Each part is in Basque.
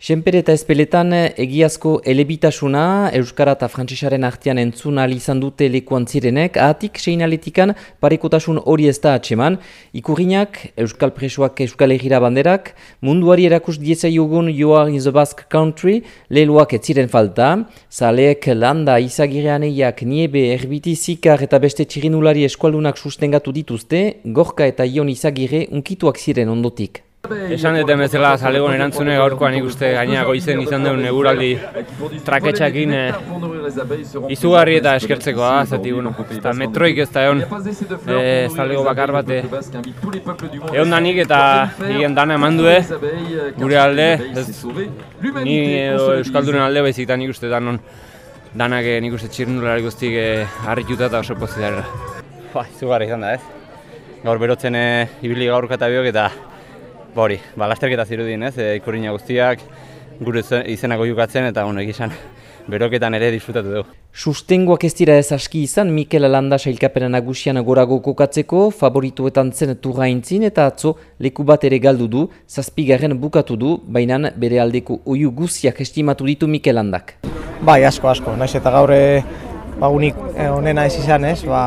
Senpere eta ezpeletan egiazko elebitasuna Euskara eta Frantsesaren artean entzun izan dute lekuan zirenek, ahatik seinaletikan parekotasun hori ez da atseman, ikurriak, Euskal Presoak Euskal Egira banderak, munduari erakus diezaiogun You in the Basque Country, leheluak ez ziren falta, zaleek landa izagirean eiak niebe erbiti zikar eta beste txirinulari eskualunak sustengatu dituzte, gorka eta ion izagire unkituak ziren ondotik. Esan dute bezala zalegon erantzune gaurkoan ikuste gaina goizen izan duen eguraldi traketxakin e, izugarri eta eskertzekoa, zati bueno, eta metroik ez da egon e, zalego bakar bat egon danik eta higen dana eman due gure alde, ez, ni edo Euskaldunen alde baizik eta nik uste danon danak nik uste txirnulari guztik harrituta eta oso pozik dara. Ba, izugarri izan da ez. Gaur berotzen e, ibili gaurka eta biok eta Bori, ba, lasterketa zirudin, ez, e, ikurriña guztiak, gure izenako jukatzen eta honek izan beroketan ere disfrutatu dugu. Sustengoak ez dira ez aski izan, Mikel Alanda sailkapena nagusian gorago kokatzeko, favorituetan zen turraintzin eta atzo leku bat ere galdu du, zazpigarren bukatu du, baina bere aldeko oiu guziak estimatu ditu Mikel Landak. Bai, asko, asko, naiz eta gaur bagunik e, onena ez izan ez, ba,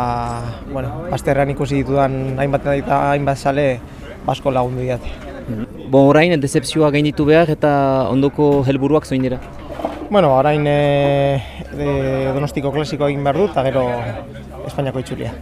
bueno, bazterrean ikusi ditudan hainbat eta hainbat sale, asko lagundu diate. Bon, orain, decepzioa gainditu behar eta ondoko helburuak zoin dira? Bueno, orain e, e, donostiko klasiko egin behar dut, eta gero Espainiako itxulia.